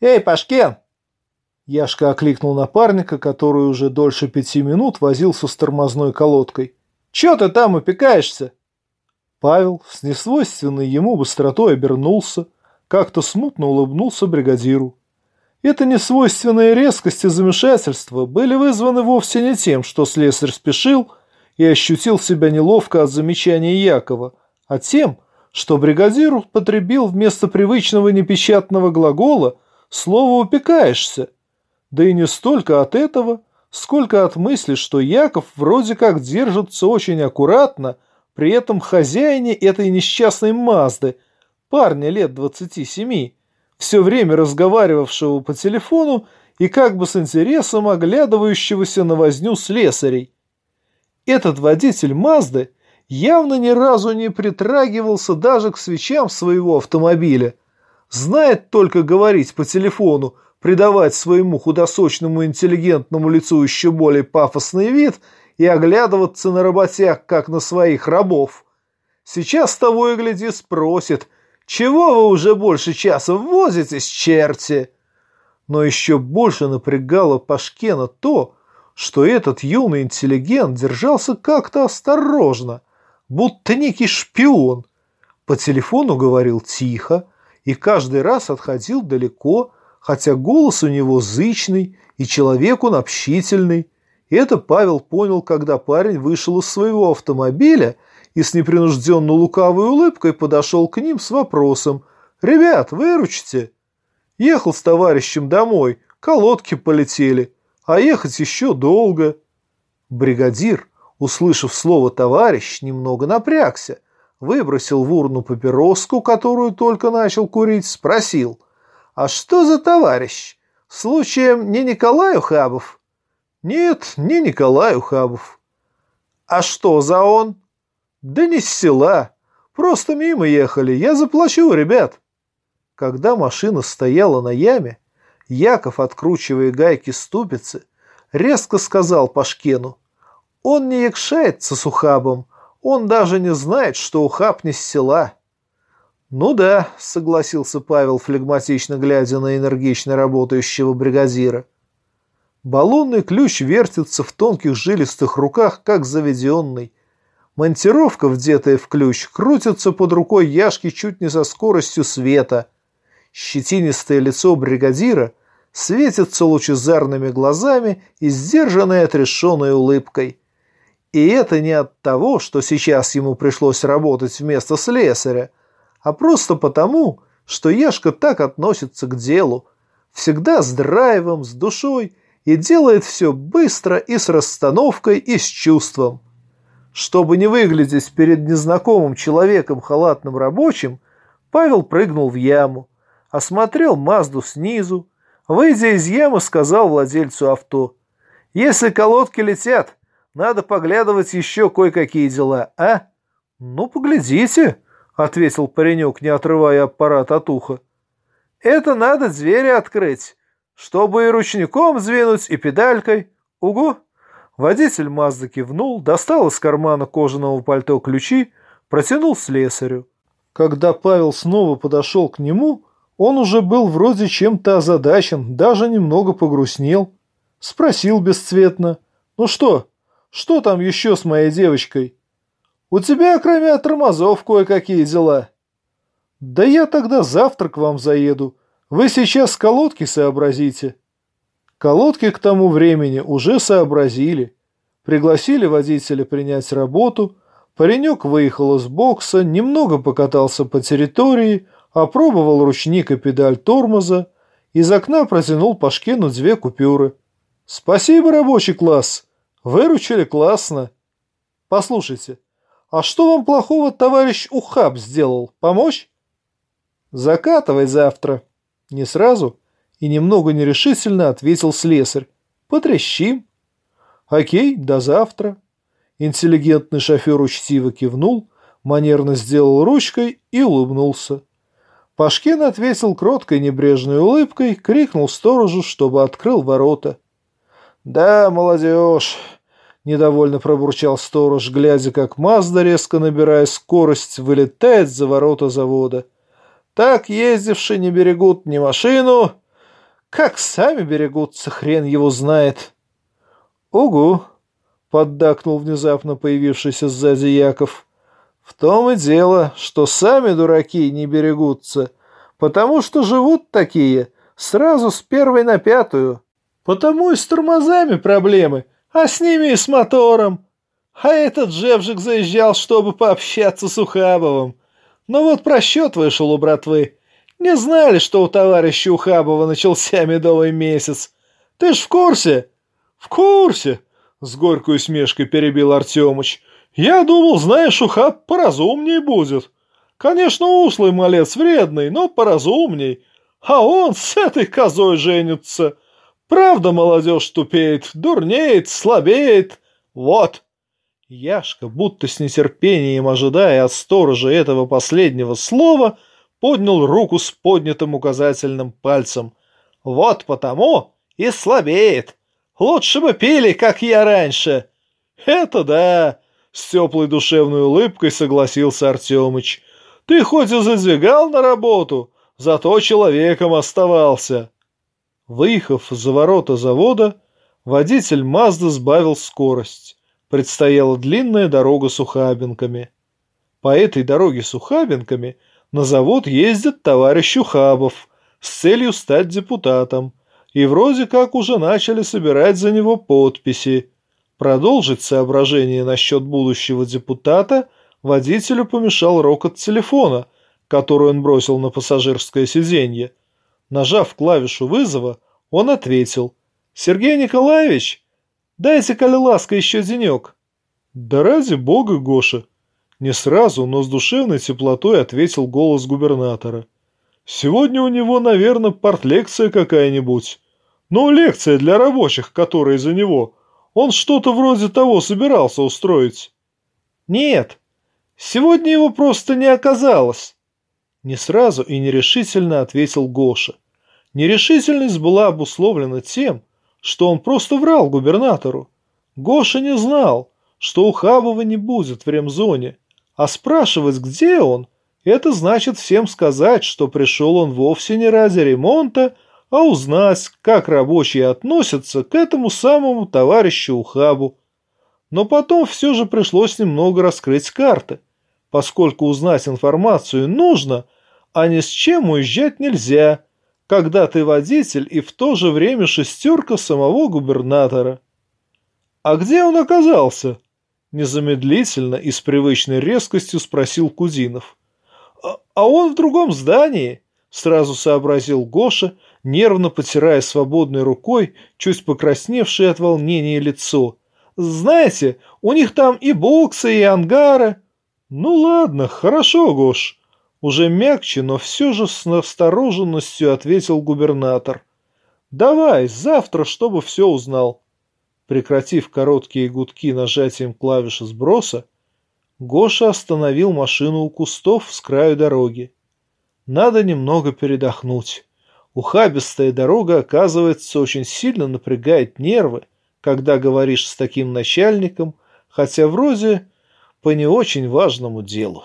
«Эй, Пашкен!» Яшка окликнул напарника, который уже дольше пяти минут возился с тормозной колодкой. «Чё ты там упекаешься?» Павел с несвойственной ему быстротой обернулся, как-то смутно улыбнулся бригадиру. Это несвойственные резкость и замешательство были вызваны вовсе не тем, что слесарь спешил и ощутил себя неловко от замечания Якова, а тем, что бригадир употребил вместо привычного непечатного глагола слово «упекаешься». Да и не столько от этого, сколько от мысли, что Яков вроде как держится очень аккуратно, при этом хозяине этой несчастной Мазды, парня лет двадцати семи, все время разговаривавшего по телефону и как бы с интересом оглядывающегося на возню слесарей. Этот водитель Мазды явно ни разу не притрагивался даже к свечам своего автомобиля. Знает только говорить по телефону, придавать своему худосочному интеллигентному лицу еще более пафосный вид и оглядываться на работяг, как на своих рабов. Сейчас того и гляди спросит, чего вы уже больше часа возитесь, черти? Но еще больше напрягало Пашкена то, что этот юный интеллигент держался как-то осторожно, будто некий шпион. По телефону говорил тихо и каждый раз отходил далеко, хотя голос у него зычный и человек он общительный. Это Павел понял, когда парень вышел из своего автомобиля и с непринужденно лукавой улыбкой подошел к ним с вопросом «Ребят, выручите!» Ехал с товарищем домой, колодки полетели, а ехать еще долго. Бригадир, услышав слово «товарищ», немного напрягся, выбросил в урну папироску, которую только начал курить, спросил «А что за товарищ? Случаем не Николай Ухабов?» «Нет, не Николай Ухабов». «А что за он?» «Да не с села. Просто мимо ехали. Я заплачу, ребят». Когда машина стояла на яме, Яков, откручивая гайки ступицы, резко сказал Пашкену, «Он не якшается с ухабом, он даже не знает, что ухаб не с села». «Ну да», — согласился Павел, флегматично глядя на энергично работающего бригадира. Баллонный ключ вертится в тонких жилистых руках, как заведенный. Монтировка, вдетая в ключ, крутится под рукой Яшки чуть не со скоростью света. Щетинистое лицо бригадира светится лучезарными глазами и сдержанной отрешенной улыбкой. И это не от того, что сейчас ему пришлось работать вместо слесаря, а просто потому, что Яшка так относится к делу, всегда с драйвом, с душой и делает все быстро и с расстановкой и с чувством. Чтобы не выглядеть перед незнакомым человеком халатным рабочим, Павел прыгнул в яму, осмотрел Мазду снизу, выйдя из ямы, сказал владельцу авто, «Если колодки летят, надо поглядывать еще кое-какие дела, а?» «Ну, поглядите», — ответил паренек, не отрывая аппарат от уха. «Это надо двери открыть, чтобы и ручником сдвинуть, и педалькой. Угу!» Водитель Мазды кивнул, достал из кармана кожаного пальто ключи, протянул слесарю. Когда Павел снова подошел к нему, он уже был вроде чем-то озадачен, даже немного погрустнел. Спросил бесцветно. «Ну что? Что там еще с моей девочкой?» «У тебя, кроме тормозов, кое-какие дела». «Да я тогда завтра к вам заеду. Вы сейчас колодки сообразите». Колодки к тому времени уже сообразили. Пригласили водителя принять работу. Паренек выехал из бокса, немного покатался по территории, опробовал ручник и педаль тормоза, из окна протянул Пашкину две купюры. «Спасибо, рабочий класс! Выручили классно!» «Послушайте, а что вам плохого товарищ Ухаб сделал? Помочь?» «Закатывай завтра». «Не сразу?» и немного нерешительно ответил слесарь. «Потрещим». «Окей, до завтра». Интеллигентный шофер учтиво кивнул, манерно сделал ручкой и улыбнулся. Пашкин ответил кроткой небрежной улыбкой, крикнул сторожу, чтобы открыл ворота. «Да, молодежь!» — недовольно пробурчал сторож, глядя, как Мазда, резко набирая скорость, вылетает за ворота завода. «Так ездившие не берегут ни машину, Как сами берегутся, хрен его знает. Угу, поддакнул внезапно появившийся сзади Яков. В том и дело, что сами дураки не берегутся, потому что живут такие сразу с первой на пятую. Потому и с тормозами проблемы, а с ними и с мотором. А этот Жевжик заезжал, чтобы пообщаться с Ухабовым. Но вот просчет вышел у братвы. Не знали, что у товарища Ухабова начался медовый месяц. Ты ж в курсе? В курсе, с горькой усмешкой перебил Артемыч. Я думал, знаешь, Ухаб поразумней будет. Конечно, услый малец вредный, но поразумней. А он с этой козой женится. Правда, молодежь тупеет, дурнеет, слабеет. Вот. Яшка, будто с нетерпением ожидая от сторожа этого последнего слова, поднял руку с поднятым указательным пальцем. «Вот потому и слабеет. Лучше бы пили, как я раньше». «Это да!» — с теплой душевной улыбкой согласился Артемыч. «Ты хоть и задвигал на работу, зато человеком оставался». Выехав за ворота завода, водитель Мазды сбавил скорость. Предстояла длинная дорога с ухабинками. По этой дороге с ухабинками – на завод ездит товарищ Ухабов с целью стать депутатом, и вроде как уже начали собирать за него подписи. Продолжить соображение насчет будущего депутата водителю помешал рокот телефона, который он бросил на пассажирское сиденье. Нажав клавишу вызова, он ответил. «Сергей Николаевич, дайте, коли ласка, еще денек». «Да ради бога, Гоша!» Не сразу, но с душевной теплотой ответил голос губернатора. «Сегодня у него, наверное, партлекция какая-нибудь. Ну, лекция для рабочих, которые за него. Он что-то вроде того собирался устроить». «Нет, сегодня его просто не оказалось». Не сразу и нерешительно ответил Гоша. Нерешительность была обусловлена тем, что он просто врал губернатору. Гоша не знал, что у Хабова не будет в ремзоне, а спрашивать, где он, это значит всем сказать, что пришел он вовсе не ради ремонта, а узнать, как рабочие относятся к этому самому товарищу Ухабу. Но потом все же пришлось немного раскрыть карты, поскольку узнать информацию нужно, а ни с чем уезжать нельзя, когда ты водитель и в то же время шестерка самого губернатора. А где он оказался? Незамедлительно и с привычной резкостью спросил Кузинов. «А, а он в другом здании», — сразу сообразил Гоша, нервно потирая свободной рукой чуть покрасневшее от волнения лицо. «Знаете, у них там и боксы, и ангары». «Ну ладно, хорошо, Гош», — уже мягче, но все же с настороженностью ответил губернатор. «Давай, завтра, чтобы все узнал». Прекратив короткие гудки нажатием клавиши сброса, Гоша остановил машину у кустов с краю дороги. Надо немного передохнуть. Ухабистая дорога, оказывается, очень сильно напрягает нервы, когда говоришь с таким начальником, хотя вроде по не очень важному делу.